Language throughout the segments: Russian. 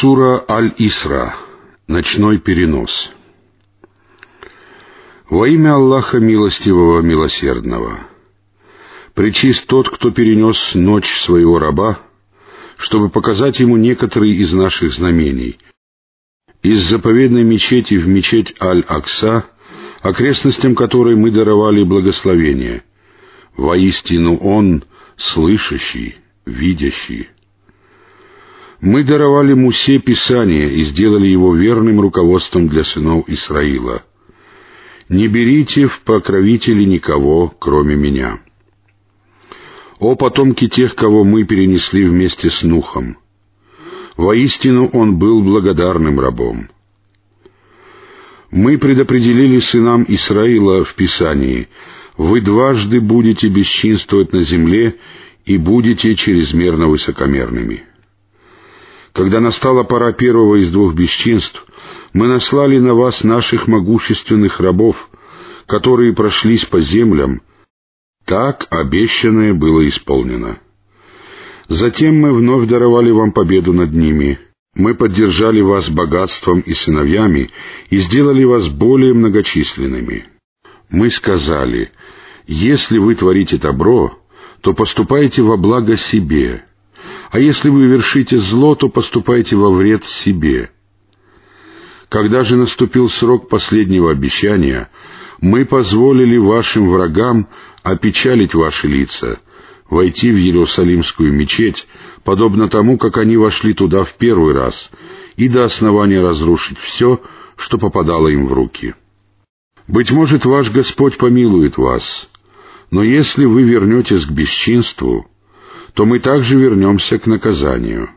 Сура Аль-Исра. Ночной перенос. Во имя Аллаха Милостивого Милосердного. Причист тот, кто перенес ночь своего раба, чтобы показать ему некоторые из наших знамений. Из заповедной мечети в мечеть Аль-Акса, окрестностям которой мы даровали благословение. Воистину Он слышащий, видящий. Мы даровали Мусе Писание и сделали его верным руководством для сынов Исраила. Не берите в покровители никого, кроме меня. О потомки тех, кого мы перенесли вместе с Нухом! Воистину он был благодарным рабом. Мы предопределили сынам Исраила в Писании, «Вы дважды будете бесчинствовать на земле и будете чрезмерно высокомерными». Когда настала пора первого из двух бесчинств, мы наслали на вас наших могущественных рабов, которые прошлись по землям. Так обещанное было исполнено. Затем мы вновь даровали вам победу над ними. Мы поддержали вас богатством и сыновьями и сделали вас более многочисленными. Мы сказали, если вы творите добро, то поступайте во благо себе, а если вы вершите зло, то поступайте во вред себе. Когда же наступил срок последнего обещания, мы позволили вашим врагам опечалить ваши лица, войти в Иерусалимскую мечеть, подобно тому, как они вошли туда в первый раз, и до основания разрушить все, что попадало им в руки. Быть может, ваш Господь помилует вас, но если вы вернетесь к бесчинству, то мы также вернемся к наказанию.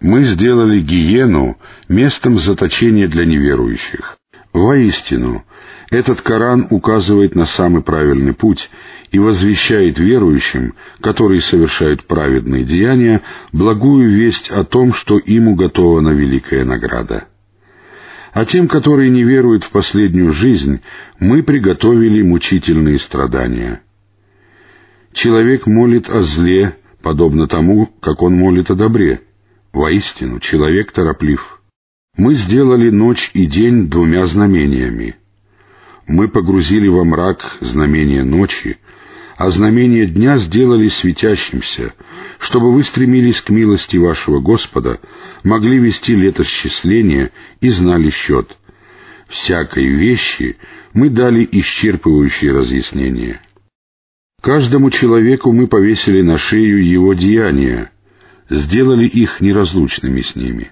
Мы сделали гиену местом заточения для неверующих. Воистину, этот Коран указывает на самый правильный путь и возвещает верующим, которые совершают праведные деяния, благую весть о том, что им уготована великая награда. А тем, которые не веруют в последнюю жизнь, мы приготовили мучительные страдания. Человек молит о зле, подобно тому, как он молит о добре. Воистину, человек тороплив. Мы сделали ночь и день двумя знамениями. Мы погрузили во мрак знамение ночи, а знамение дня сделали светящимся, чтобы вы стремились к милости вашего Господа, могли вести летосчисление и знали счет. Всякой вещи мы дали исчерпывающие разъяснения. Каждому человеку мы повесили на шею его деяния, сделали их неразлучными с ними.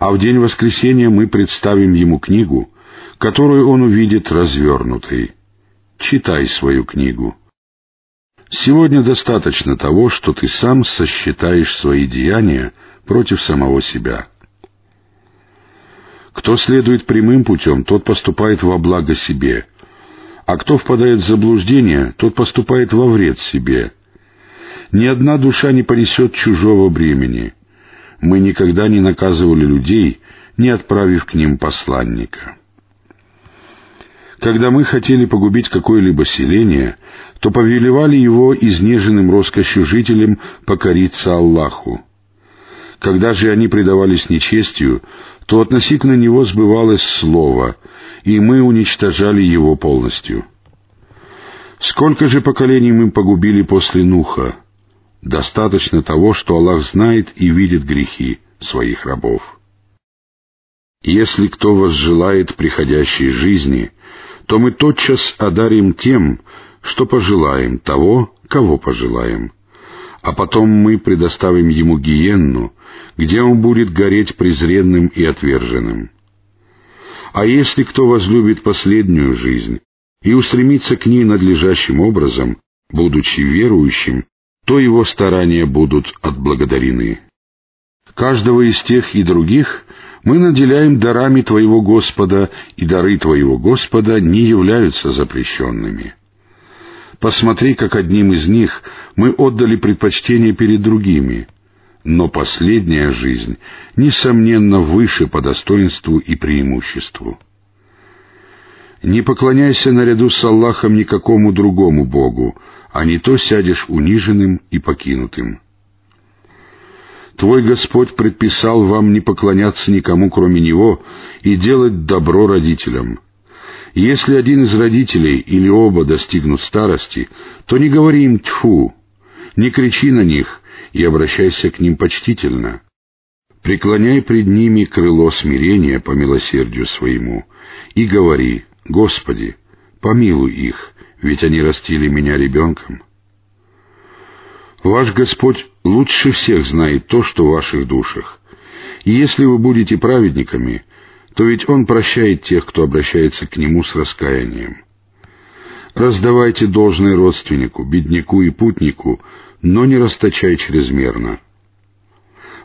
А в день воскресения мы представим ему книгу, которую он увидит развернутой. Читай свою книгу. Сегодня достаточно того, что ты сам сосчитаешь свои деяния против самого себя. Кто следует прямым путем, тот поступает во благо себе — а кто впадает в заблуждение, тот поступает во вред себе. Ни одна душа не понесет чужого бремени. Мы никогда не наказывали людей, не отправив к ним посланника. Когда мы хотели погубить какое-либо селение, то повелевали его изнеженным роскошью жителям покориться Аллаху. Когда же они предавались нечестию, то относительно него сбывалось слово, и мы уничтожали его полностью. Сколько же поколений мы погубили после Нуха? Достаточно того, что Аллах знает и видит грехи своих рабов. Если кто возжелает приходящей жизни, то мы тотчас одарим тем, что пожелаем того, кого пожелаем — а потом мы предоставим ему гиенну, где он будет гореть презренным и отверженным. А если кто возлюбит последнюю жизнь и устремится к ней надлежащим образом, будучи верующим, то его старания будут отблагодарены. Каждого из тех и других мы наделяем дарами Твоего Господа, и дары Твоего Господа не являются запрещенными. Посмотри, как одним из них мы отдали предпочтение перед другими. Но последняя жизнь, несомненно, выше по достоинству и преимуществу. Не поклоняйся наряду с Аллахом никакому другому Богу, а не то сядешь униженным и покинутым. Твой Господь предписал вам не поклоняться никому, кроме Него, и делать добро родителям. Если один из родителей или оба достигнут старости, то не говори им «тьфу», не кричи на них и обращайся к ним почтительно. Преклоняй пред ними крыло смирения по милосердию своему и говори «Господи, помилуй их, ведь они растили меня ребенком». Ваш Господь лучше всех знает то, что в ваших душах. И если вы будете праведниками, то ведь Он прощает тех, кто обращается к Нему с раскаянием. Раздавайте должное родственнику, бедняку и путнику, но не расточай чрезмерно.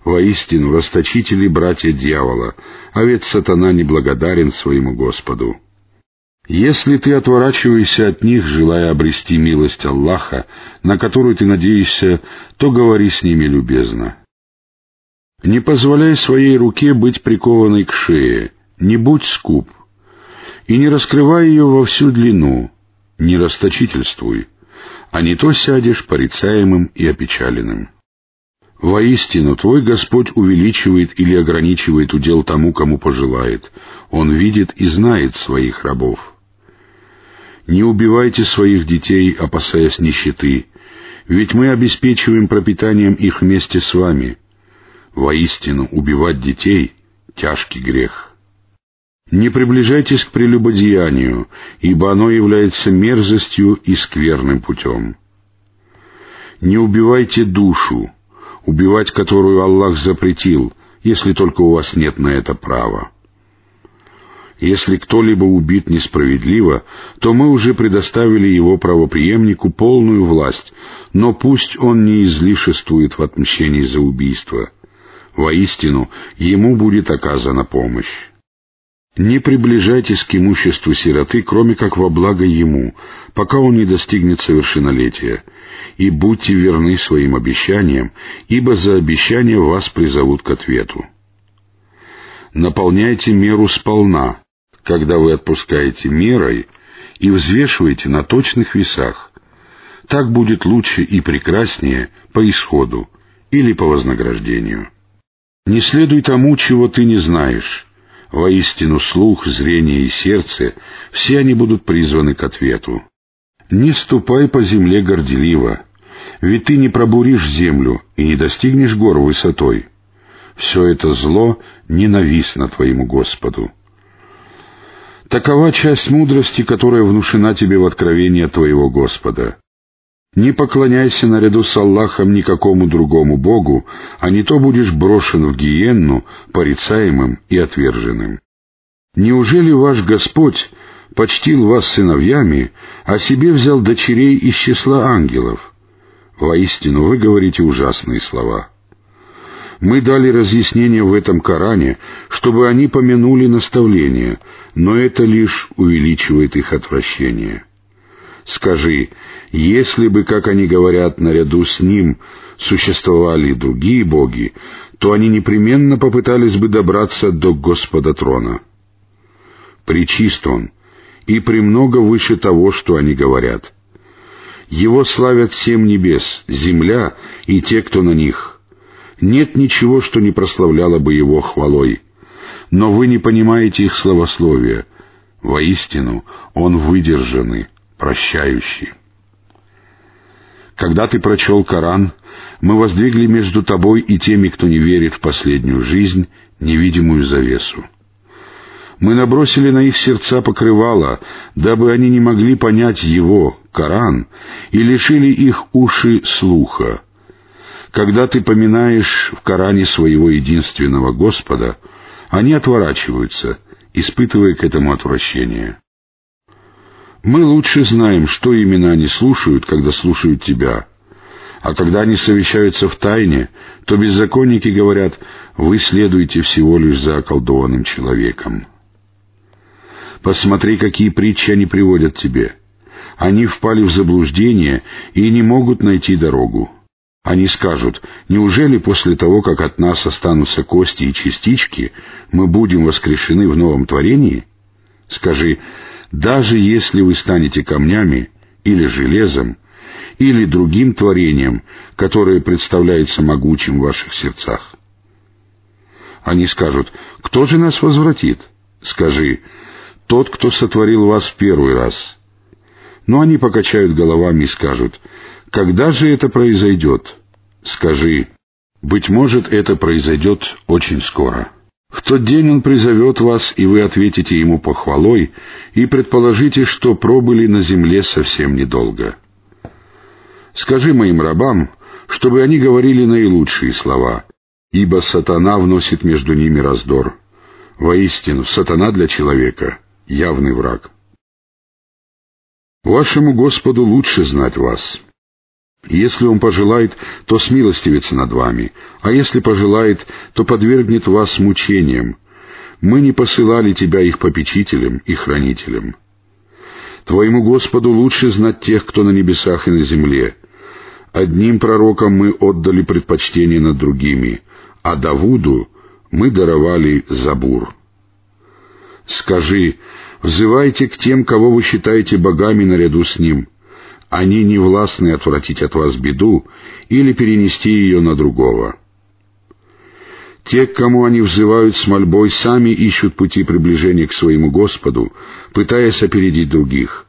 Воистину, расточители — братья дьявола, а ведь сатана неблагодарен своему Господу. Если ты отворачиваешься от них, желая обрести милость Аллаха, на которую ты надеешься, то говори с ними любезно. Не позволяй своей руке быть прикованной к шее, не будь скуп, и не раскрывай ее во всю длину, не расточительствуй, а не то сядешь порицаемым и опечаленным. Воистину, твой Господь увеличивает или ограничивает удел тому, кому пожелает. Он видит и знает своих рабов. Не убивайте своих детей, опасаясь нищеты, ведь мы обеспечиваем пропитанием их вместе с вами. Воистину, убивать детей — тяжкий грех. Не приближайтесь к прелюбодеянию, ибо оно является мерзостью и скверным путем. Не убивайте душу, убивать которую Аллах запретил, если только у вас нет на это права. Если кто-либо убит несправедливо, то мы уже предоставили его правоприемнику полную власть, но пусть он не излишествует в отмщении за убийство. Воистину, ему будет оказана помощь. Не приближайтесь к имуществу сироты, кроме как во благо ему, пока он не достигнет совершеннолетия, и будьте верны своим обещаниям, ибо за обещание вас призовут к ответу. Наполняйте меру сполна, когда вы отпускаете мерой и взвешиваете на точных весах. Так будет лучше и прекраснее по исходу или по вознаграждению. Не следуй тому, чего ты не знаешь. Воистину слух, зрение и сердце, все они будут призваны к ответу. Не ступай по земле горделиво, ведь ты не пробуришь землю и не достигнешь гор высотой. Все это зло ненавистно твоему Господу. Такова часть мудрости, которая внушена тебе в откровении твоего Господа. Не поклоняйся наряду с Аллахом никакому другому Богу, а не то будешь брошен в гиенну, порицаемым и отверженным. Неужели ваш Господь почтил вас сыновьями, а себе взял дочерей из числа ангелов? Воистину, вы говорите ужасные слова. Мы дали разъяснение в этом Коране, чтобы они помянули наставление, но это лишь увеличивает их отвращение. Скажи, если бы, как они говорят, наряду с ним существовали другие боги, то они непременно попытались бы добраться до Господа трона. Причист он, и премного выше того, что они говорят. Его славят семь небес, земля и те, кто на них. Нет ничего, что не прославляло бы его хвалой. Но вы не понимаете их словословия. Воистину, он выдержанный, прощающий. Когда ты прочел Коран, мы воздвигли между тобой и теми, кто не верит в последнюю жизнь, невидимую завесу. Мы набросили на их сердца покрывало, дабы они не могли понять его, Коран, и лишили их уши слуха. Когда ты поминаешь в Коране своего единственного Господа, они отворачиваются, испытывая к этому отвращение. Мы лучше знаем, что именно они слушают, когда слушают тебя. А когда они совещаются в тайне, то беззаконники говорят, вы следуете всего лишь за околдованным человеком. Посмотри, какие притчи они приводят тебе. Они впали в заблуждение и не могут найти дорогу. Они скажут, неужели после того, как от нас останутся кости и частички, мы будем воскрешены в новом творении? Скажи, даже если вы станете камнями или железом, или другим творением, которое представляется могучим в ваших сердцах. Они скажут, кто же нас возвратит? Скажи, тот, кто сотворил вас в первый раз. Но они покачают головами и скажут, когда же это произойдет? Скажи, быть может, это произойдет очень скоро. В тот день Он призовет вас, и вы ответите Ему похвалой, и предположите, что пробыли на земле совсем недолго. Скажи моим рабам, чтобы они говорили наилучшие слова, ибо сатана вносит между ними раздор. Воистину, сатана для человека — явный враг. Вашему Господу лучше знать вас. Если Он пожелает, то смилостивится над вами, а если пожелает, то подвергнет вас мучениям. Мы не посылали тебя их попечителям и хранителям. Твоему Господу лучше знать тех, кто на небесах и на земле. Одним пророкам мы отдали предпочтение над другими, а Давуду мы даровали Забур. Скажи, взывайте к тем, кого вы считаете богами наряду с ним — они не властны отвратить от вас беду или перенести ее на другого. Те, к кому они взывают с мольбой, сами ищут пути приближения к своему Господу, пытаясь опередить других.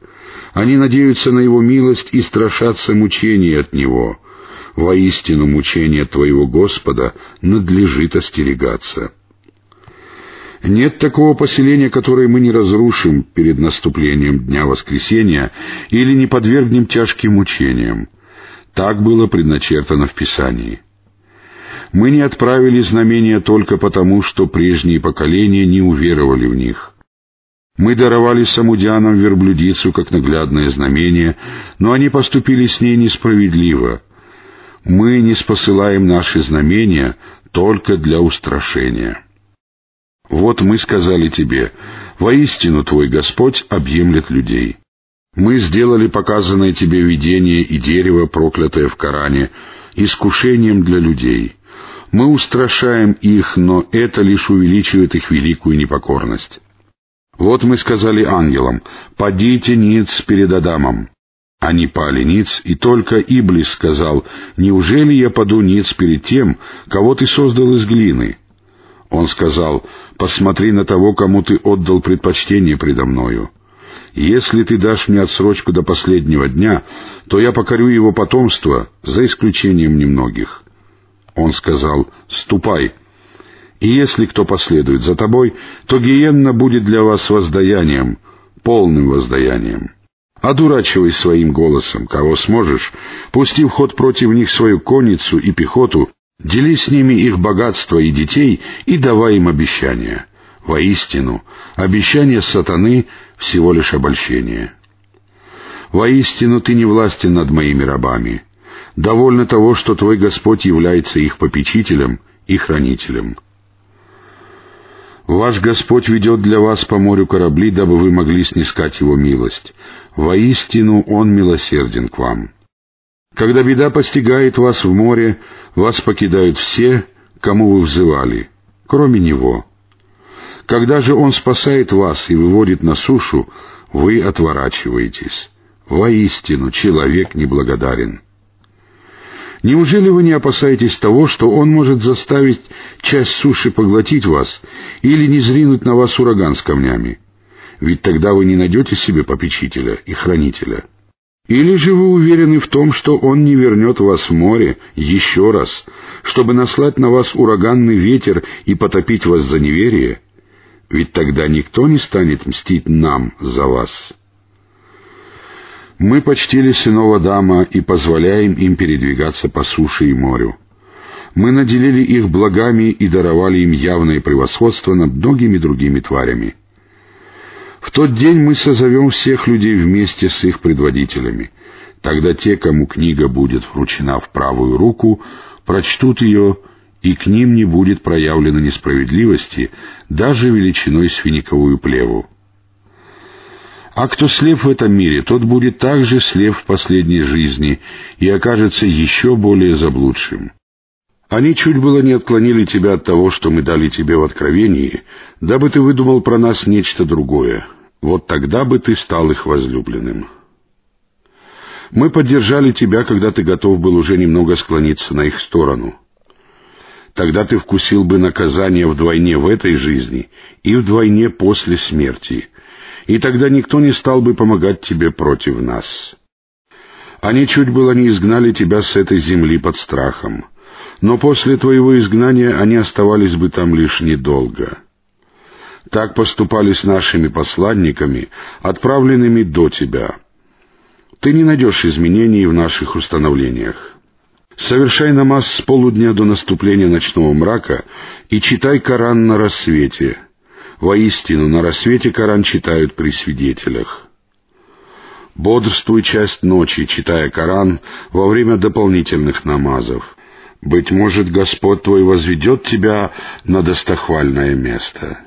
Они надеются на Его милость и страшатся мучений от Него. Воистину мучения Твоего Господа надлежит остерегаться. Нет такого поселения, которое мы не разрушим перед наступлением Дня Воскресения или не подвергнем тяжким мучениям. Так было предначертано в Писании. Мы не отправили знамения только потому, что прежние поколения не уверовали в них. Мы даровали самудянам верблюдицу как наглядное знамение, но они поступили с ней несправедливо. Мы не спосылаем наши знамения только для устрашения. Вот мы сказали тебе, воистину твой Господь объемлет людей. Мы сделали показанное тебе видение и дерево, проклятое в Коране, искушением для людей. Мы устрашаем их, но это лишь увеличивает их великую непокорность. Вот мы сказали ангелам, «Падите ниц перед Адамом». Они пали ниц, и только Иблис сказал, «Неужели я паду ниц перед тем, кого ты создал из глины?» Он сказал, «Посмотри на того, кому ты отдал предпочтение предо мною. Если ты дашь мне отсрочку до последнего дня, то я покорю его потомство, за исключением немногих». Он сказал, «Ступай, и если кто последует за тобой, то гиенна будет для вас воздаянием, полным воздаянием». Одурачивай своим голосом, кого сможешь, пусти в ход против них свою конницу и пехоту, Дели с ними их богатство и детей и давай им обещания. Воистину, обещание сатаны — всего лишь обольщение. Воистину, ты не властен над моими рабами. Довольно того, что твой Господь является их попечителем и хранителем. Ваш Господь ведет для вас по морю корабли, дабы вы могли снискать Его милость. Воистину Он милосерден к вам. Когда беда постигает вас в море, вас покидают все, кому вы взывали, кроме Него. Когда же Он спасает вас и выводит на сушу, вы отворачиваетесь. Воистину, человек неблагодарен. Неужели вы не опасаетесь того, что Он может заставить часть суши поглотить вас или не зринуть на вас ураган с камнями? Ведь тогда вы не найдете себе попечителя и хранителя. Или же вы уверены в том, что он не вернет вас в море еще раз, чтобы наслать на вас ураганный ветер и потопить вас за неверие? Ведь тогда никто не станет мстить нам за вас. Мы почтили сынов Адама и позволяем им передвигаться по суше и морю. Мы наделили их благами и даровали им явное превосходство над многими другими тварями. В тот день мы созовем всех людей вместе с их предводителями. Тогда те, кому книга будет вручена в правую руку, прочтут ее, и к ним не будет проявлено несправедливости даже величиной с финиковую плеву. А кто слеп в этом мире, тот будет также слеп в последней жизни и окажется еще более заблудшим. Они чуть было не отклонили тебя от того, что мы дали тебе в откровении, дабы ты выдумал про нас нечто другое. Вот тогда бы ты стал их возлюбленным. Мы поддержали тебя, когда ты готов был уже немного склониться на их сторону. Тогда ты вкусил бы наказание вдвойне в этой жизни и вдвойне после смерти, и тогда никто не стал бы помогать тебе против нас. Они чуть было не изгнали тебя с этой земли под страхом, но после твоего изгнания они оставались бы там лишь недолго. Так поступали с нашими посланниками, отправленными до тебя. Ты не найдешь изменений в наших установлениях. Совершай намаз с полудня до наступления ночного мрака и читай Коран на рассвете. Воистину, на рассвете Коран читают при свидетелях. Бодрствуй часть ночи, читая Коран во время дополнительных намазов. Быть может, Господь твой возведет тебя на достохвальное место.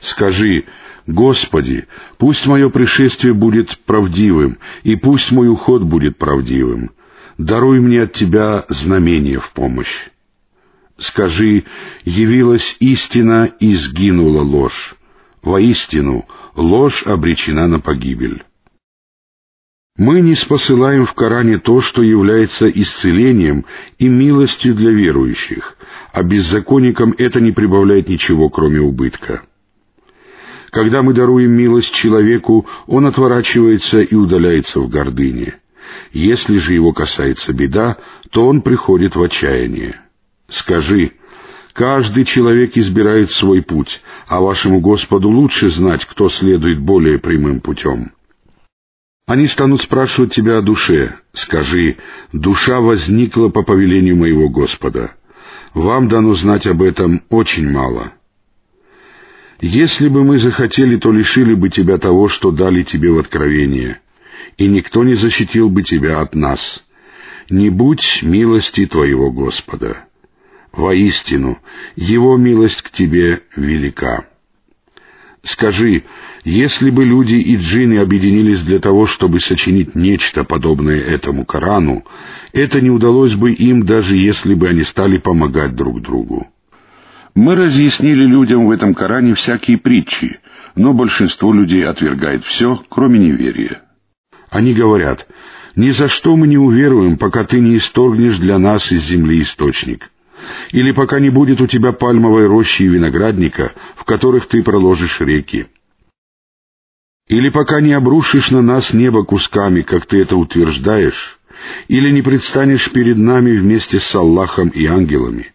Скажи, Господи, пусть мое пришествие будет правдивым, и пусть мой уход будет правдивым. Даруй мне от Тебя знамение в помощь. Скажи, явилась истина и сгинула ложь. Воистину, ложь обречена на погибель. Мы не спосылаем в Коране то, что является исцелением и милостью для верующих, а беззаконникам это не прибавляет ничего, кроме убытка. Когда мы даруем милость человеку, он отворачивается и удаляется в гордыне. Если же его касается беда, то он приходит в отчаяние. Скажи, каждый человек избирает свой путь, а вашему Господу лучше знать, кто следует более прямым путем. Они станут спрашивать тебя о душе. Скажи, душа возникла по повелению моего Господа. Вам дано знать об этом очень мало. Если бы мы захотели, то лишили бы тебя того, что дали тебе в откровение, и никто не защитил бы тебя от нас. Не будь милости твоего Господа. Воистину, Его милость к тебе велика. Скажи, если бы люди и джинны объединились для того, чтобы сочинить нечто подобное этому Корану, это не удалось бы им, даже если бы они стали помогать друг другу. Мы разъяснили людям в этом Коране всякие притчи, но большинство людей отвергает все, кроме неверия. Они говорят, «Ни за что мы не уверуем, пока ты не исторгнешь для нас из земли источник, или пока не будет у тебя пальмовой рощи и виноградника, в которых ты проложишь реки, или пока не обрушишь на нас небо кусками, как ты это утверждаешь, или не предстанешь перед нами вместе с Аллахом и ангелами»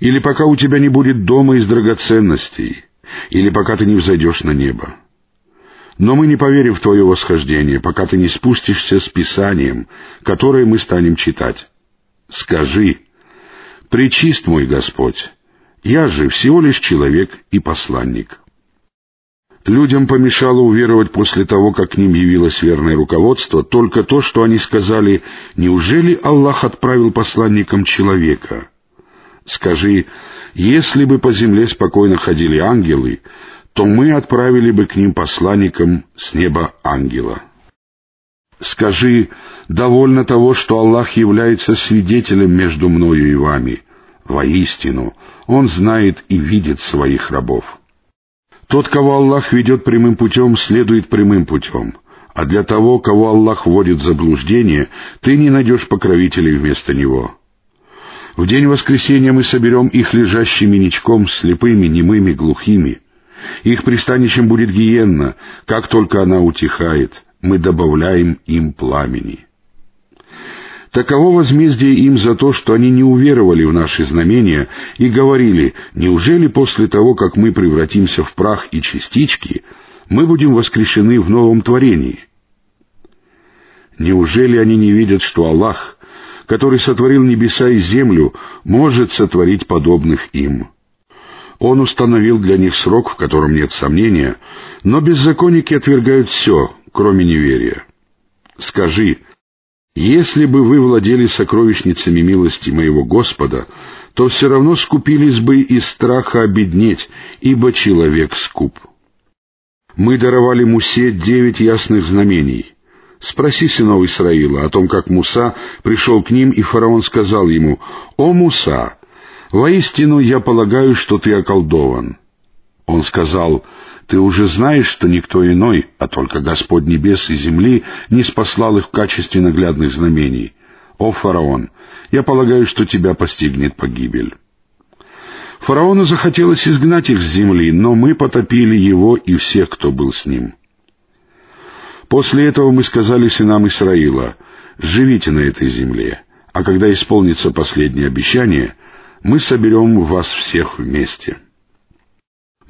или пока у тебя не будет дома из драгоценностей, или пока ты не взойдешь на небо. Но мы не поверим в твое восхождение, пока ты не спустишься с Писанием, которое мы станем читать. Скажи, «Пречист мой Господь, я же всего лишь человек и посланник». Людям помешало уверовать после того, как к ним явилось верное руководство, только то, что они сказали, «Неужели Аллах отправил посланникам человека?» Скажи, если бы по земле спокойно ходили ангелы, то мы отправили бы к ним посланникам с неба ангела. Скажи, довольно того, что Аллах является свидетелем между мною и вами. Воистину, Он знает и видит своих рабов. Тот, кого Аллах ведет прямым путем, следует прямым путем, а для того, кого Аллах вводит в заблуждение, ты не найдешь покровителей вместо него. В день воскресения мы соберем их лежащими ничком, слепыми, немыми, глухими. Их пристанищем будет гиенна, как только она утихает, мы добавляем им пламени. Таково возмездие им за то, что они не уверовали в наши знамения и говорили, неужели после того, как мы превратимся в прах и частички, мы будем воскрешены в новом творении? Неужели они не видят, что Аллах — который сотворил небеса и землю, может сотворить подобных им. Он установил для них срок, в котором нет сомнения, но беззаконники отвергают все, кроме неверия. Скажи, если бы вы владели сокровищницами милости моего Господа, то все равно скупились бы из страха обеднеть, ибо человек скуп. Мы даровали Мусе девять ясных знамений — Спроси сынов Исраила о том, как Муса пришел к ним, и фараон сказал ему, «О, Муса, воистину я полагаю, что ты околдован». Он сказал, Ты уже знаешь, что никто иной, а только Господь небес и земли, не спаслал их в качестве наглядных знамений. О, фараон, я полагаю, что тебя постигнет погибель. Фараону захотелось изгнать их с земли, но мы потопили его и всех, кто был с ним. После этого мы сказали сынам Исраила, «Живите на этой земле, а когда исполнится последнее обещание, мы соберем вас всех вместе».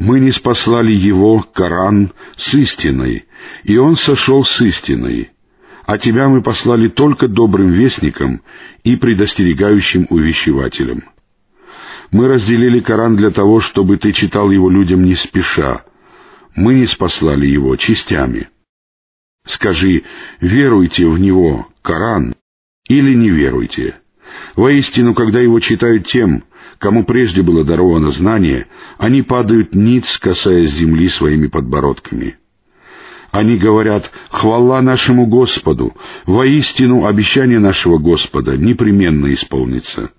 Мы не спаслали его, Коран, с истиной, и он сошел с истиной, а тебя мы послали только добрым вестником и предостерегающим увещевателем. Мы разделили Коран для того, чтобы ты читал его людям не спеша. Мы не спаслали его частями. Скажи, веруйте в него, Коран, или не веруйте. Воистину, когда его читают тем, кому прежде было даровано знание, они падают ниц, касаясь земли своими подбородками. Они говорят «Хвала нашему Господу! Воистину обещание нашего Господа непременно исполнится».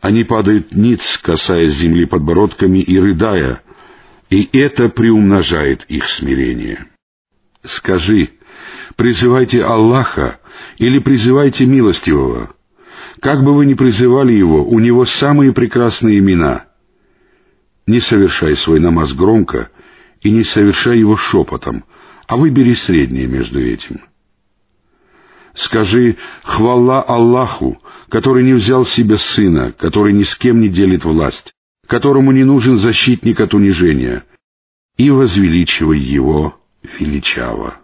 Они падают ниц, касаясь земли подбородками и рыдая, и это приумножает их смирение. Скажи, призывайте Аллаха или призывайте милостивого. Как бы вы ни призывали его, у него самые прекрасные имена. Не совершай свой намаз громко и не совершай его шепотом, а выбери среднее между этим. Скажи «Хвала Аллаху, который не взял себе сына, который ни с кем не делит власть, которому не нужен защитник от унижения, и возвеличивай его величаво».